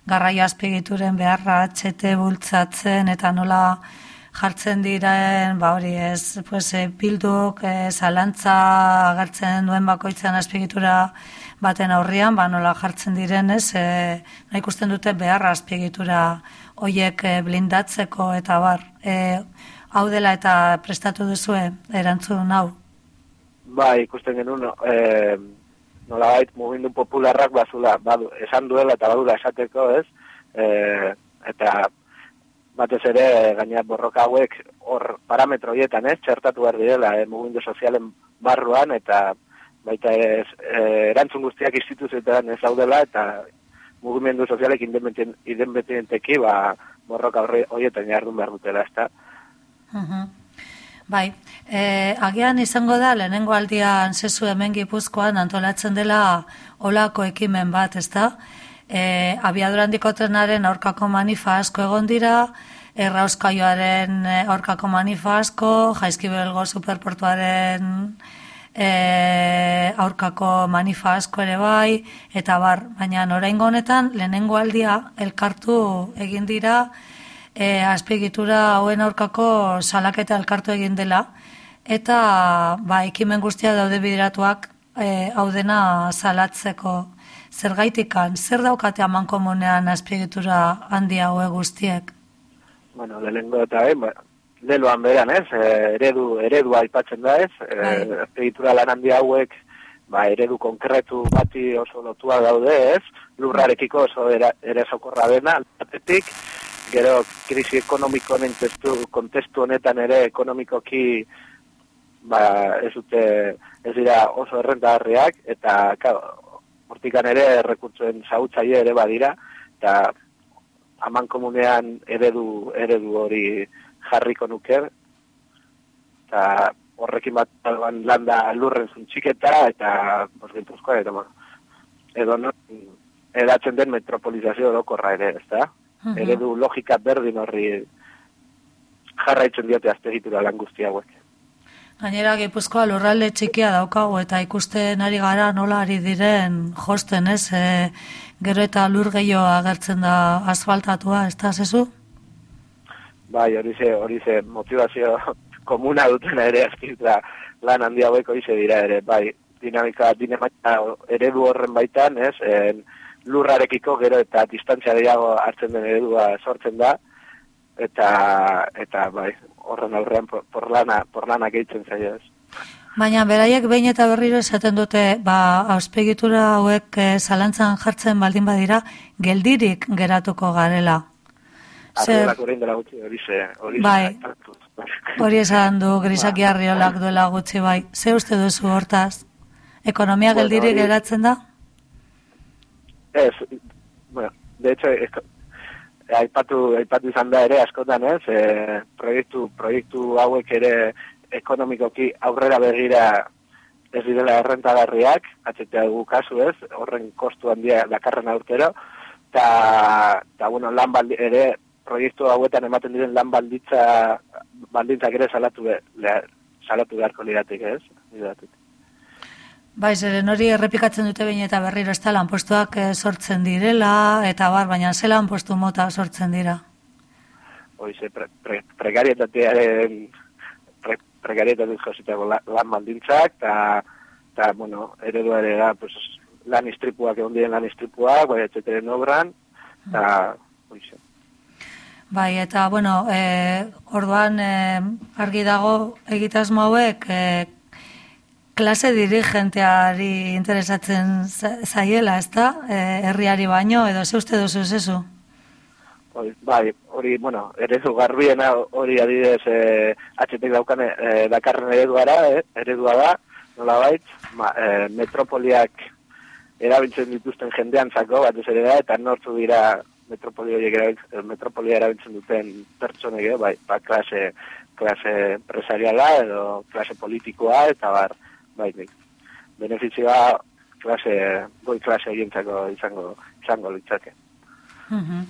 garraio azpigituren beharra atxete bultzatzen eta nola jartzen diren, ba hori ez, pues, e, bilduk, e, zalantza agertzen duen bakoitzan azpiegitura baten aurrian, ba nola jartzen diren, ez, e, nahi ikusten dute beharra azpiegitura hoiek blindatzeko eta bar, e, hau dela eta prestatu duzue erantzun hau. Ba, ikusten genuen, e, nolabait mugindu popularrak bazula, badu, esan duela eta badula esateko, ez? E, eta batez ere gaina borroka hauek hor parametro horietan, ez? Txertatu behar direla, e, mugindu sozialen barruan eta baita ez, e, erantzun guztiak instituzioetan ez daudela eta mugimendu sozialek independenteki ba, borroka horietan jardun behar dutela, ezta? Mhm. Bai, e, agian izango da, lehenengo aldian zezu hemen gipuzkoan antolatzen dela olako ekimen bat, ezta? E, abiadura handiko trenaren aurkako manifa asko egon dira, errauskaioaren e, aurkako manifa asko, jaizkibelgo superportuaren e, aurkako manifa asko ere bai, eta bar, baina oraingo honetan lehenengo aldia elkartu egin dira, e, azpiegitura hauen aurkako salaketa elkartu egin dela, eta ba, ekimen guztia daude bideratuak e, hau dena salatzeko zergaitikan, zer daukate aman komunean azpiegitura handi haue guztiek? Bueno, lehenengo eta eh, leloan beran, ez, e, eredu, eredua aipatzen da, ez, e, Bai. azpiegitura lan handi hauek, ba, eredu konkretu bati oso lotua daude, ez, lurrarekiko oso era, ere sokorra dena, aldatetik, gero krisi ekonomiko testu, kontestu honetan ere ekonomikoki ba, ez dute ez dira oso errentagarriak eta claro, hortikan ere rekurtsoen zautzaile ere badira eta aman komunean eredu eredu hori jarriko nuke eta horrekin bat alban landa lurren zuntxiketa eta bosgintuzkoa eta bueno, edo no, edatzen den metropolizazio orokorra ere, ezta? Mhm. Eredu logika berdin horri jarraitzen diote aztegitura lan guzti hauek. Gainera, Gipuzkoa lurralde txikia daukagu eta ikusten ari gara nola ari diren josten, ez? E, gero eta lur gehiago agertzen da asfaltatua, ez da, zezu? Bai, hori ze, hori ze motivazio komuna duten ere azkizuta lan handi hauek hori ze dira ere, bai, dinamika, dinamika eredu horren baitan, ez, en, lurrarekiko gero eta distantzia gehiago hartzen den eredua sortzen da, eta, eta bai, horren aurrean por, porlana, porlana gehitzen zaio, ez. Baina beraiek behin eta berriro esaten dute, ba, auspegitura hauek e, zalantzan jartzen baldin badira, geldirik geratuko garela. Zer, Arriolak orain dela gutxi hori ze, hori ze Bai. hori esan du Grisaki Arriolak duela gutxi bai. Ze uste duzu hortaz? Ekonomia Bueno, geldirik hori- geratzen da? Ez, bueno, de hecho, aipatu, aipatu izan da ere askotan ez, e, proiektu, proiektu hauek ere ekonomikoki aurrera begira ez direla errentagarriak, atzetea dugu kasu ez, horren kostu handia dakarren aurtero, eta, ta, bueno, lan baldi, ere proiektu hauetan ematen diren lan balditza, baldintzak ere salatu, be, le, salatu beharko liratik ez, liratik. Bai, zeren hori errepikatzen dute behin eta berriro ez da lanpostuak eh, sortzen direla, eta bar, baina ze lanpostu mota sortzen dira. Hoize, pre, pre, prekarietatearen pre, prekarietatea jositako la, lan baldintzak, eta, eta, bueno, eredua ere da, pues, lan istripuak egon diren lan istripuak, bai, etxeteren obran, eta, hoize. Bai, eta, bueno, e, orduan e, argi dago egitasmo hauek e, klase dirigenteari interesatzen za- zaiela, ez da? E, herriari baino, edo ze uste duzu zezu? Bai, hori, bueno, eredu garbiena hori adidez eh, atxetek daukan eh, dakarren ereduara, eh, eredua da, nola bait, ma, eh, metropoliak erabiltzen dituzten jendeantzako, batez ere da, eta nortzu dira metropoli horiek erabiltzen, eh, metropolia erabiltzen duten pertsonek, bai, ba, klase, klase empresariala edo klase politikoa, eta bar, bai, nik. Benefizioa klase, goi klase horientzako izango, izango litzake. Mhm.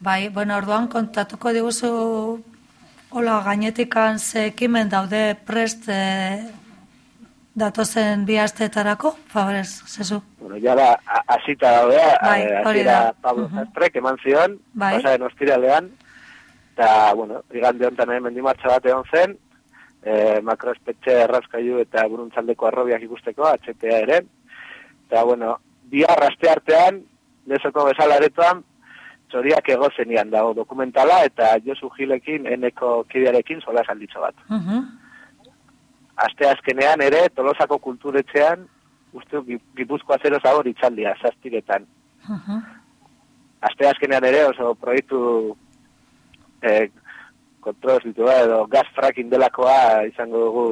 Bai, bueno, orduan kontatuko diguzu hola gainetikan ze ekimen daude prest e, datozen bi asteetarako, favorez, zezu. Bueno, ya da, a- hasita daude, Bai, eh, hasiera da. Pablo Mhm. Zastrek eman zion, Bai. pasaren ostiralean, Eta, bueno, igande honetan ere mendimartxa bat egon zen, e, makroespetxe errazkailu eta buruntzaldeko arrobiak ikusteko, HTA ere. Eta, bueno, bihar aste artean, lezoko bezala aretoan, txoriak egozenian dago dokumentala, eta Josu Gilekin, eneko kidearekin, sola salditxo bat. Mhm. Aste azkenean ere, tolosako kulturetxean, uste Gipuzkoa zero zabor itxaldia, zaztiretan. Mhm. Aste azkenean ere oso proiektu eh, kontrol ditu edo gas fracking delakoa izango dugu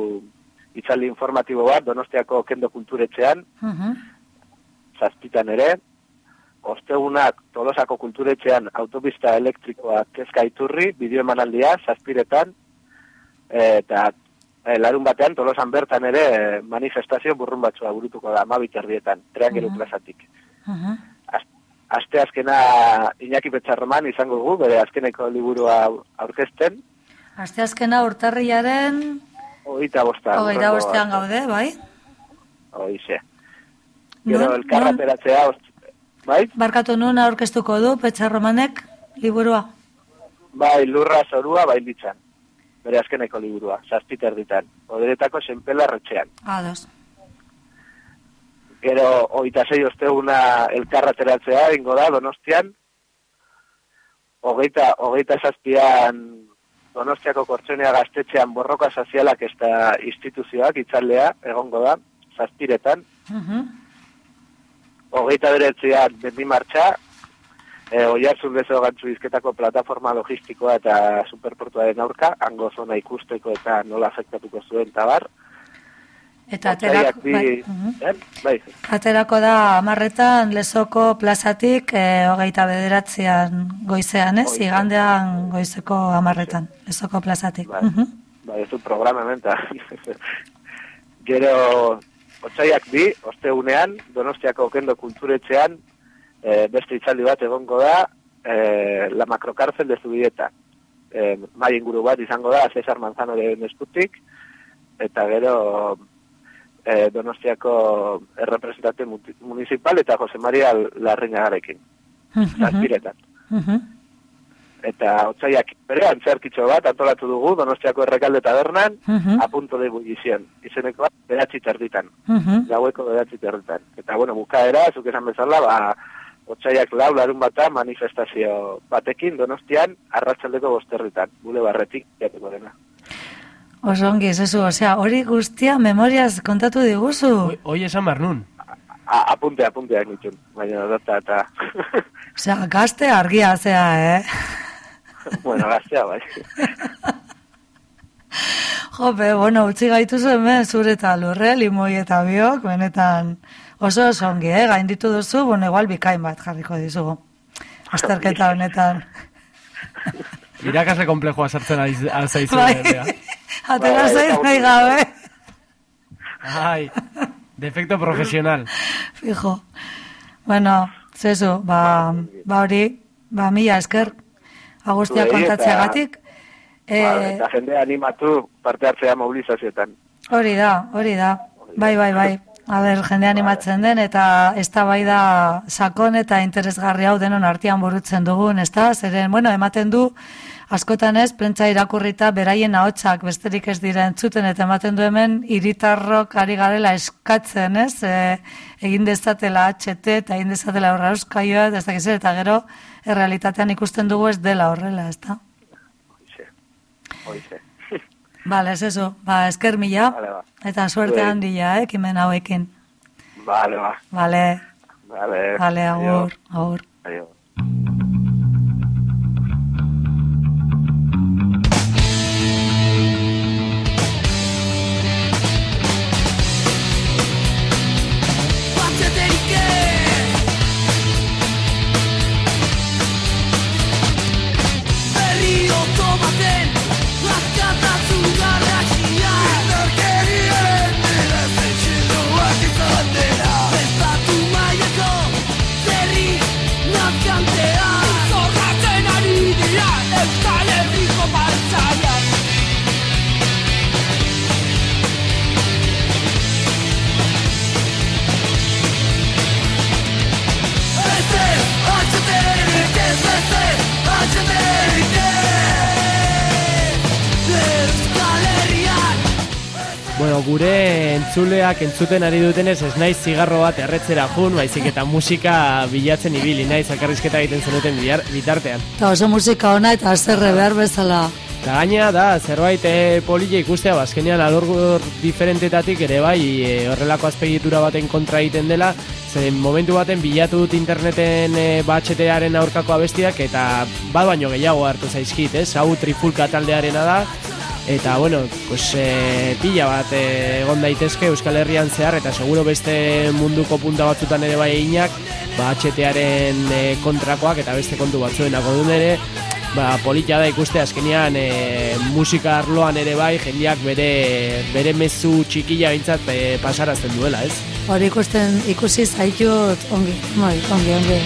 itzaldi informatibo bat Donostiako kendo kulturetxean, Mhm. zazpitan ere, ostegunak Tolosako kulturetxean autopista elektrikoa kezka iturri, bideo emanaldia, zazpiretan, eta eh, larun batean Tolosan bertan ere eh, manifestazio burrun batzua burutuko da, amabit erdietan, triangelu Mhm. plazatik. Mhm. Aste azkena Iñaki Petxarroman izango dugu, bere azkeneko liburua aurkezten, Aste azkena urtarrilaren hogeita bosta. hogeita hurrengo bostean gaude, bai? Hoize. Gero Non- elkarra ost- bai? Barkatu nun aurkeztuko du Petxarromanek liburua. Bai, lurra zorua, bai ditzan. Bere azkeneko liburua, zazpiter ditan. Oderetako senpela retxean. Ados. Gero, hogeita zei osteguna elkarra ateratzea, ingo da, donostian. Hogeita, hogeita zazpian Donostiako kortxonea gaztetxean borroka sozialak ez da instituzioak itzaldea, egongo da, zazpiretan. Mhm. hogeita beretzean bendi martxa, e, oiarzun bezo gantzu izketako plataforma logistikoa eta superportuaren aurka, hango zona ikusteko eta nola afektatuko zuen tabar. Eta aterako, Otsaiak bi, bai, mhm. eh? bai, aterako da amarretan lezoko plazatik e, hogeita bederatzean goizean, ez? Igandean goizeko amarretan, lezoko plazatik. Bai. Mhm. bai, ez du programa menta. Gero, otsaiak bi, ostegunean, Donostiako kendo kulturetxean, e, beste itzaldi bat egongo da, e, la macrokarzel de Zubieta. E, mai inguru bat izango da, Cesar Manzanoren eskutik, eta gero e, Donostiako errepresentante muti- municipal eta Jose Maria Larreñagarekin, Mhm. zazpiretan. Mhm. Eta otsaiak bere antzerkitxo bat antolatu dugu Donostiako errekalde tabernan, Mhm. a punto de ebullición. Izeneko bat, beratzi terditan. Gaueko beratzi terditan. Eta, bueno, bukaera, zuk esan bezala, ba, otsaiak lau larun bata manifestazio batekin Donostian, arratsaldeko bosterritan. Bule barretik, jateko dena. Oso ongi, zezu, osea, hori guztia memoriaz kontatu diguzu. Hoi- esan behar nun. A, apunte, apunteak nitun. Baina, data, eta, Osea, gazte argia zea, eh? bueno, gaztea, bai. Jope, bueno, utzi gaituzu hemen zure eta lurre, limoi eta biok, benetan oso oso ongi, eh? Gainditu duzu, bueno, igual bikain bat jarriko dizugu. Azterketa honetan. Irakasle komplejua sartzen ari zaizu. Bai. Atera Bai, zaiz nahi gabe. Ai, defecto profesional. Fijo. Bueno, zezu, ba, ba hori, ba mila esker, agustia Zuei eta- kontatzeagatik. Ba, Eh, eta jende animatu parte hartzea mobilizazioetan. Hori da, hori da. Bai, bai, bai. A ber, jende animatzen den eta eztabaida sakon eta interesgarri hau denon artean burutzen dugun, ezta? Zeren, bueno, ematen du askotan ez, prentza irakurrita beraien ahotsak besterik ez dira entzuten eta ematen du hemen hiritarrok ari garela eskatzen, ez? E, egin dezatela HT eta egin dezatela horra euskaioa, ez dakiz eta gero errealitatean ikusten dugu ez dela horrela, ezta? Hoize. Hoize. Bale, ez eso, ba, esker mila, Vale, ba. eta suerte handia, eh, ekimen hauekin. Vale, ba. Vale, Vale. vale, agur, Adio. agur. Gure entzuleak entzuten ari dutenez ez naiz zigarro bat erretzera jun, baizik eta musika bilatzen ibili naiz akarrizketa egiten zenuten bitartean. Eta oso musika ona eta azerre behar bezala. Eta gaina da, zerbait e, polile ikustea, bazkenean alor diferentetatik ere bai e, horrelako azpegitura baten kontra egiten dela, zen momentu baten bilatu dut interneten e, batxetearen aurkako abestiak, eta bat baino gehiago hartu zaizkit, ez? Hau trifulka taldearena da, eta bueno, pues, e, pila bat e, egon daitezke Euskal Herrian zehar, eta seguro beste munduko punta batzutan ere bai eginak, batxetearen e, kontrakoak eta beste kontu batzuenako duen ere, ba, politia da ikuste azkenean e, musika arloan ere bai jendeak bere bere mezu txikila bintzat e, pasarazten duela, ez? Hori ikusten ikusi zaitut ongi, bai, ongi, ongi.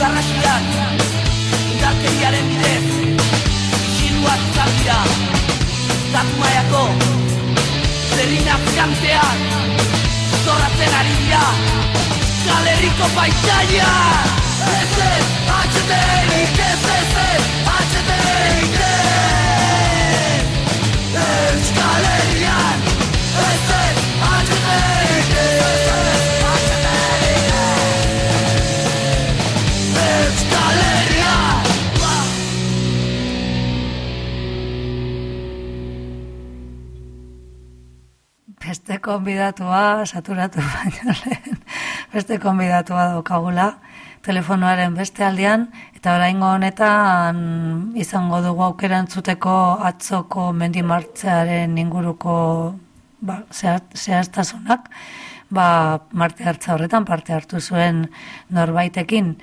Garrasiak Indarkeriaren bidez Isiluak izan dira Zatu maiako Zerrinak kantean Zorratzen ari dira Euskal Herriko paisaia Ez ez, atxeterik ez ez ez Atxeterik ez Euskal Beste konbidatua, saturatu baino lehen, beste konbidatua daukagula, telefonoaren beste aldean, eta oraingo honetan izango dugu aukera entzuteko atzoko mendimartzearen inguruko ba, zehaz- zehaztasunak, ba, Marte hartza horretan parte hartu zuen norbaitekin.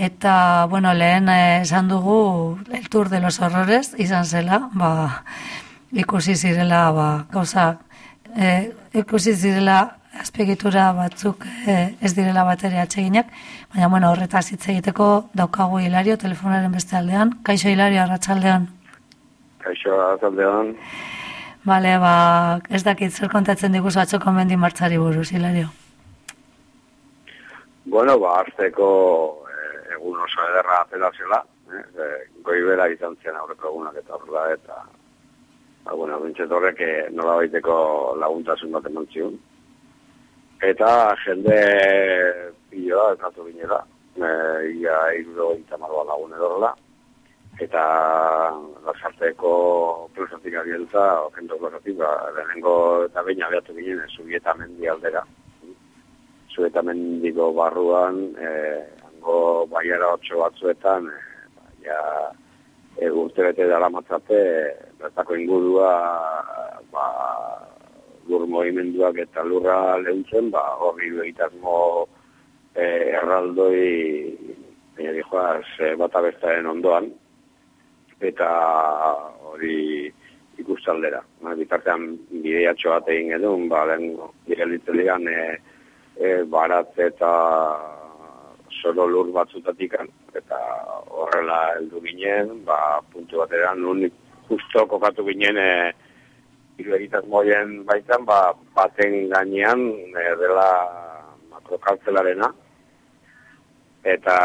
Eta, bueno, lehen eh, esan dugu el Tour de los Horrores izan zela, ba, ikusi zirela, ba, gauza, eh, ikusi zirela azpegitura batzuk eh, ez direla bateria atseginak, baina, bueno, horretaz hitz egiteko daukagu Hilario telefonaren beste aldean. Kaixo Hilario, arratsaldean. Kaixo, azaldean, Bale, ba, ez dakit zer kontatzen diguzu atzoko mendi martxari buruz, Hilario. bueno, ba, azteko eh, egun oso ederra atera zela, eh, goibera izan zen aurreko egunak eta horrela, eta, ba, bueno, bintxet horrek eh, nola baiteko laguntasun bat eman zion. Eta jende piloa, ezatu ginela, eh, ia iruro intamarua lagun edorla, eta lasarteko plusatik abielta, okento plusatik, ba, lehenengo eta behin abiatu ginen, zubieta mendi aldera. Zubieta mendiko barruan, eh, hango baiara otxo batzuetan, eh, ba, ja, e, urte bete dara matzate, bertako ingurua, ba, lur movimenduak eta lurra lehuntzen, ba, horri egitasmo eh, erraldoi, baina dijoaz, eh, bata bestaren ondoan, eta hori ikustaldera. Ba, bitartean bideiatxo bat egin genuen, ba, lehen birealitzeligan e, e, barat eta solo lur batzutatik eta horrela heldu ginen, ba, puntu batera nun justo kokatu ginen e, hiru egitasmoien baitan, ba, baten gainean e, dela makrokartzelarena, eta,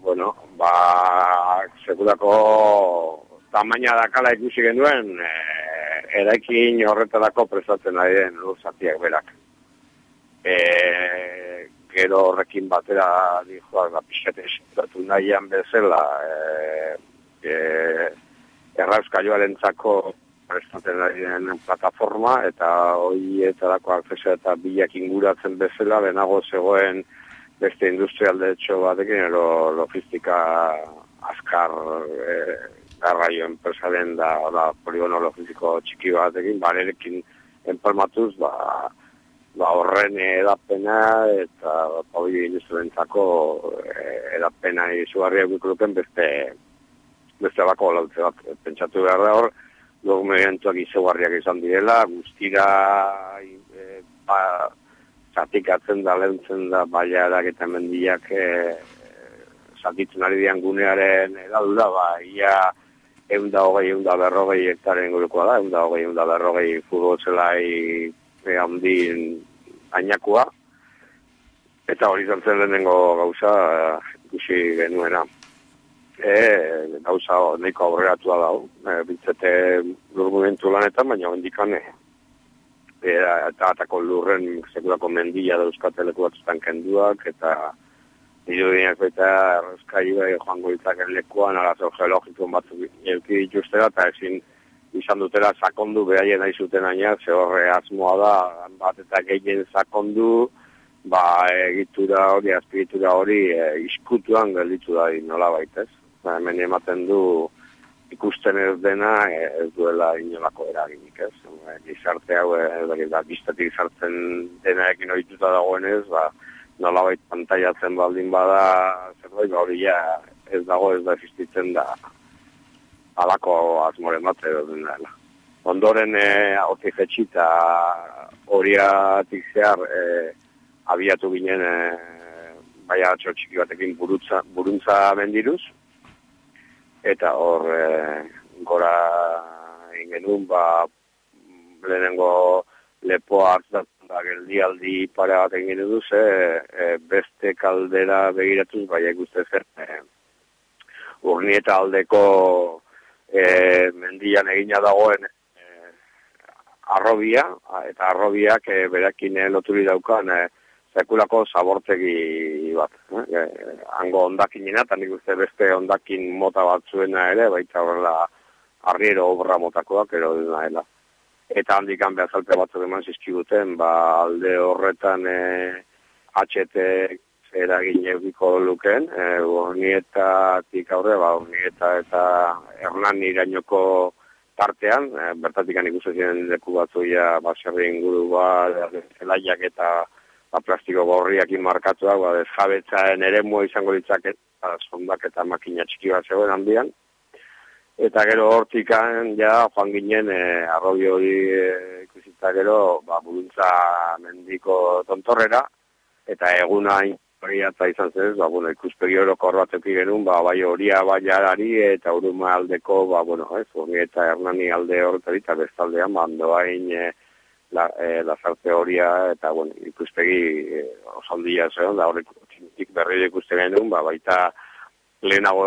bueno, ba, sekulako tamaina dakala ikusi genuen, e, eraikin horretarako prestatzen ari den lur zatiak berak. E, gero horrekin batera dijoa, ba, pixete esitatu nahian bezala, e, e, errauskailuaren zako prestatzen ari den plataforma, eta hoietarako akceso eta bilak inguratzen bezala, benago zegoen beste industrialde etxo batekin, ero logistika azkar e, garraio enpresaren da, ola, poligono logistiko txiki batekin, barerekin enpalmatuz, ba, ba horren edapena eta hori industrialentzako e, edapena izugarria gukuluken beste beste bako lautze bat pentsatu behar da hor dokumentuak izugarriak izan direla guztira e, ba, zatikatzen da lehentzen da baiarak eta mendiak e, zatitzen ari dian gunearen edadura ba ia eunda hogei, eunda berrogei hektaren gurukoa da, eunda hogei, eunda berrogei futbolzelai e, handin ainakoa, eta hori izan zen lehenengo gauza ikusi genuena. E, gauza nahiko aurreratua dago, e, bintzete lur lanetan, baina hendikan e, eta atako lurren sekulako mendia dauzkateleku batzutan kenduak, eta irudinak baita errezkailua joango ditzaken lekuan arazo geologiko batzuk euki dituztera, eta ezin izan dutela sakondu behaien nahi zuten aina, ze horre asmoa da, bat eta gehien sakondu, ba, egitura hori, azpigitura hori, e, iskutuan gelditu da nola baitez. Ba, hemen ematen du ikusten ez dena e, ez duela inolako eraginik ez. E, gizarte hau, e, da, biztetik sartzen dena ekin ohituta dagoenez, ba, nola bait pantaiatzen baldin bada, zerbait, ba, hori ja, ez dago ez da existitzen da alako asmoren bat edo dela. Ondoren, e, hortik etxita horiatik zehar, e, abiatu ginen e, baia txiki batekin burutza, buruntza mendiruz, eta hor e, gora ingenun, ba, lehenengo lepoak da, da geldialdi pare bat egin duz, e, e, beste kaldera begiratuz, baina ikuste zer, e, urnieta aldeko e, mendian egina dagoen e, arrobia, eta arrobiak e, berakin loturi daukan, e, sekulako zabortegi bat. Eh? hango ondakinena, eta nik uste beste ondakin mota batzuena ere, baita horrela arriero obra motakoak, ero dena Eta handikan behazalte batzuk eman zizkiguten, ba, alde horretan e, HT eragin eukiko luken, e, urnietatik aurre, ba, urnieta eta Hernan irainoko tartean, e, bertatik ikusten leku batzuia, baserri inguru bat, zelaiak eta ba, plastiko gorriakin markatuak, ba, desjabetzaen ere mua izango ditzake, ba, sondak eta makina txiki bat zegoen handian. Eta gero hortikan, ja, joan ginen, e, arrobi hori e, ikusita gero, ba, buruntza mendiko tontorrera, eta eguna hori eta izan zen, ba, bueno, ikuspegi horoko horbatzeki genuen, ba, bai horia baiarari eta uruma aldeko, ba, bueno, ez, hori eta hernani alde horretari, eta bestaldean, ba, handoain, e, la, e, lazarte horia eta bueno, ikuspegi e, osaldia zeon, da horrek berri ikusten genuen, ba, baita lehenago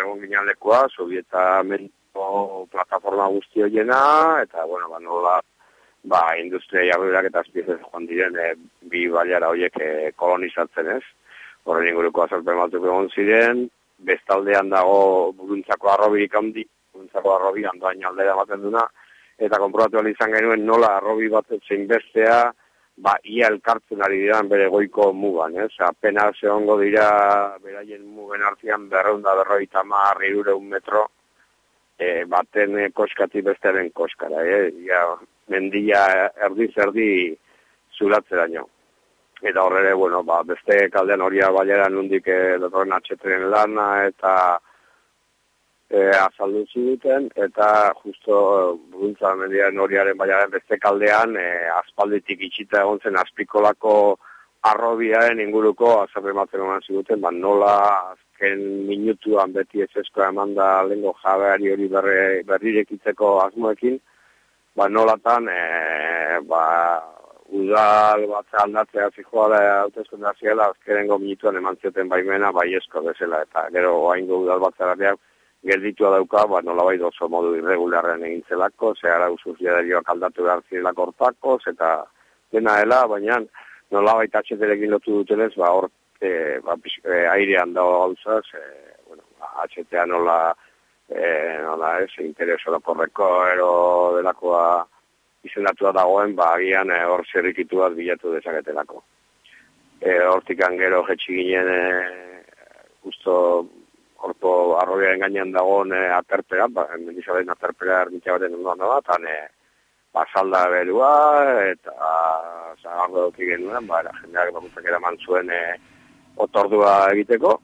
egon ginen lekoa, sovieta mento plataforma guzti horiena, eta bueno, ba, nola, ba, industria jarruerak eta azpiezez joan diren e, bi baliara horiek e, kolonizatzen ez. Horren inguruko azalpen batzuk egon ziren, bestaldean dago buruntzako arrobirik handi, buruntzako arrobi handoain aldera baten duna, eta konprobatu izan genuen nola arrobi bat zein bestea, ba, ia elkartzen ari diran bere goiko mugan, ez? Apenas egongo dira beraien mugen artean berreunda berroi tamar un metro, e, baten koskati bestearen koskara, e? Ia, mendia erdi zerdi zulatze daño. Eta horre, bueno, ba, beste kaldean horia balera nundik e, dotoren atxetren lana, eta e, azaldu zuten, eta justo buruntza mendiaren horiaren baiaren beste kaldean, e, aspalditik itxita egon zen aspikolako arrobiaren inguruko azarre maten eman ziguten, ba, nola azken minutuan beti ez eskoa eman da lengo jabeari hori berre, berrirekitzeko asmoekin, ba, nolatan, e, ba, udal bat aldatzea zijoa da naziela, azkerengo minutuan eman zioten baimena, bai esko bezala, eta gero haingo udal bat gelditua dauka, ba, nolabai oso modu irregularren egin zelako, zehara usuz jadarioak aldatu behar zirela kortakoz, eta dena dela, baina nolabait atxeterekin lotu dutenez, ba, hor, e, ba, e, airean dago gauza, ze, bueno, ba, atxetea nola, e, nola, ez, interes korreko ero delakoa izendatua dagoen, ba, agian e, hor zerrikitu bat bilatu dezaketelako. E, hortikan gero jetxi ginen, e, justo horto arrobiaren gainean dagoen e, aterpera, ba, mendizaren aterpera ermitea baten ondoan da, eta ne, ba, salda berua, eta zagarro duki genuen, ba, era, jendeak bakutzak eraman zuen e, otordua egiteko,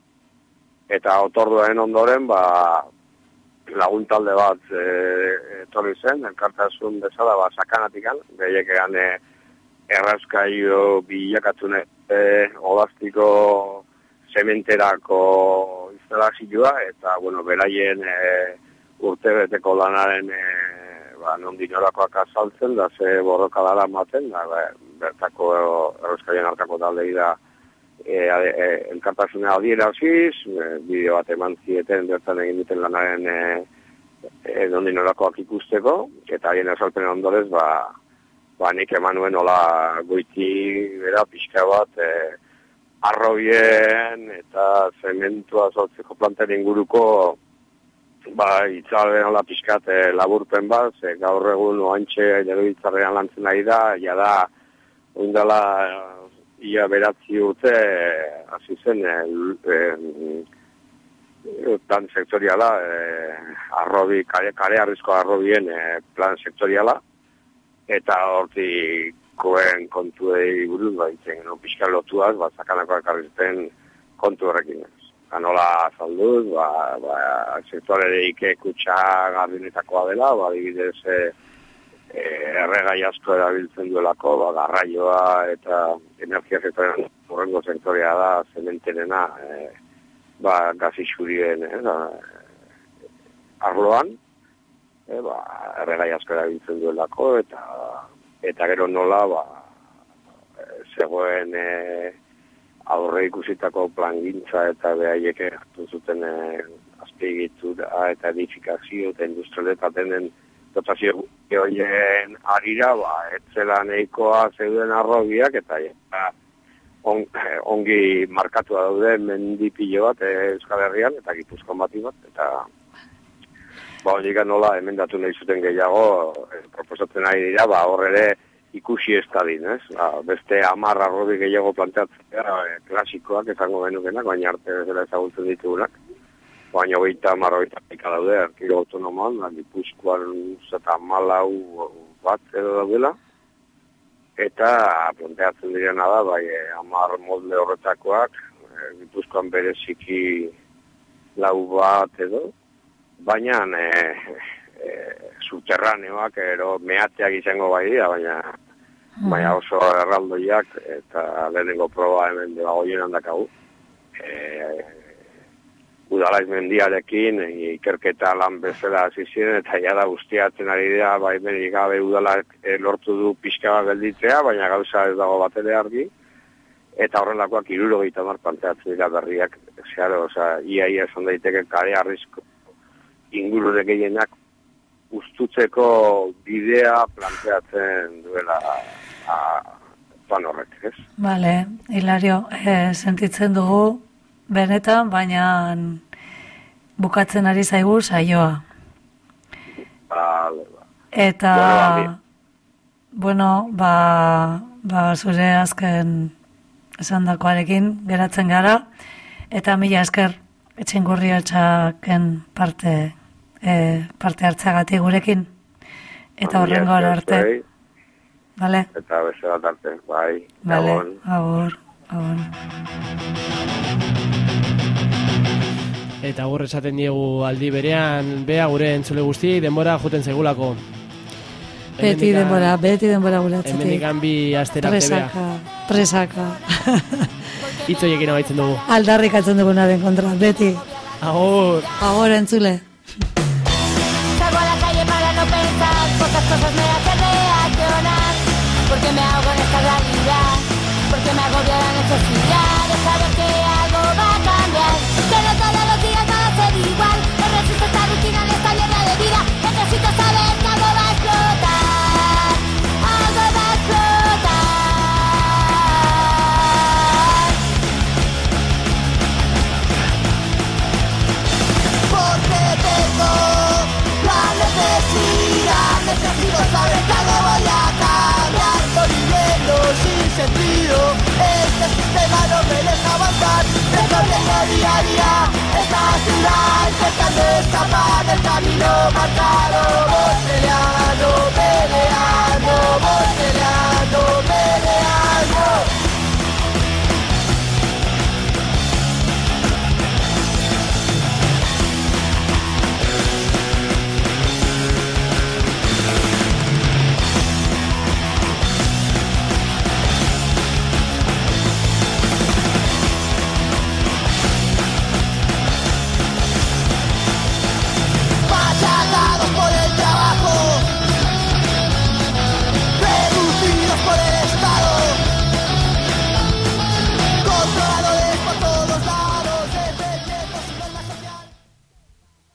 eta otorduaren ondoren, ba, lagun talde bat e, etorri zen, elkartasun bezala, ba, sakanatik an, behiek egan e, errazkaio bilakatune e, odaztiko sementerako instalazioa eta bueno, beraien e, urte beteko lanaren e, ba, nondinorakoak azaltzen, da ze borroka dara maten, da, ba, bertako erroskarien hartako taldei da e, ade- e, elkartasuna adieraziz, e, bideo bat eman zieten bertan egin duten lanaren e, e, nondinorakoak ikusteko, eta haien azalpen ondorez, ba, ba nik eman nuen nola goiti bera pixka bat e, arrobien eta zementua sortzeko planten inguruko ba, itzalen hola pixkat e, laburpen bat, ze gaur egun oantxe legebiltzarrean lantzen ari da, ja da, oindala ia beratzi urte e, hasi zen e, plan sektoriala, e, arrobi, kare, kare arrizko arrobien e, plan sektoriala, eta hortik koen kontuei buruz baitzen, no, pixka lotuaz, ba, zakanako ekarrizten kontu horrekin. Kanola azalduz, ba, ba, sektorereik kutsa gardinetakoa dela, ba, adibidez, e, e, erregai asko erabiltzen duelako, ba, garraioa eta energia sektorean horrengo sektorea da, zementenena, e, ba, gazi xurien, eh, da, arloan, e, ba, erregai asko erabiltzen duelako, eta eta gero nola, ba, zegoen e, aurre ikusitako plangintza eta behaiek hartu zuten e, azpiegitura eta edifikazio eta industrialetaten den dotazio horien arira, ba, etzela nahikoa zeuden arrobiak, eta ja, on, eh, ongi markatua daude mendipilo bat eh, Euskal Herrian, eta Gipuzkoan bati bat, eta ba, horiek nola emendatu nahi zuten gehiago, eh, proposatzen ari dira, ba, hor ere ikusi ez dadin, ez? Ba, beste amar arrobi gehiago planteatzea, eh, klasikoak esango genukenak, baina arte bezala ezagutzen ditugunak. Baina hogeita amar hogeita pika daude, arkiro autonomoan, da, Gipuzkoan zeta malau bat edo daudela. Eta planteatzen direna da, bai, eh, amar molde horretakoak, eh, Gipuzkoan bereziki lau bat edo, baina e, e, subterraneoak ero mehatzeak izango bai dira, baina baina oso erraldoiak eta lehenengo proba hemen dela goien handakagu. E, udalaiz mendiarekin ikerketa lan bezala hasi ziren eta jada guztiatzen ari dira bai gabe udalak e, lortu du pixka bat gelditzea, baina gauza ez dago bat ere argi eta horrelakoak irurogeita mar planteatzen dira berriak, zeharo, oza, ia ia esan daiteke kare arrizko ingurure gehienak ustutzeko bidea planteatzen duela a, plan horretik, ez? Bale, Hilario, eh, sentitzen dugu benetan, baina bukatzen ari zaigu saioa. Bale, ba. Eta, Bueno, bueno, ba, ba zure azken esandakoarekin geratzen gara, eta mila esker etxingurri altxaken parte, e, parte hartzagatik gurekin, eta horrengo Mila esker arte, zuei, bale? Eta beste bat arte, bai. Bale, Gabon. agur, agur. Eta gaur esaten diegu aldi berean, bea gure entzule guzti, denbora joten zegulako. Beti denbora, beti denbora guratzetik. Hemendikan bi astera. Presaka, presaka. Hitz horiekin abaitzen dugu. Aldarrikatzen dugunaren kontra, beti. Agur! Agora entzule. Salgo a la calle para no pensar, pocas cosas me sabes que algo voy a cambiar Estoy viviendo sin sentido. Este sistema no me deja avanzar Estoy viendo día a día Esta ciudad intentando escapar del camino marcado. Voy peleando, peleando, voy peleando, peleando.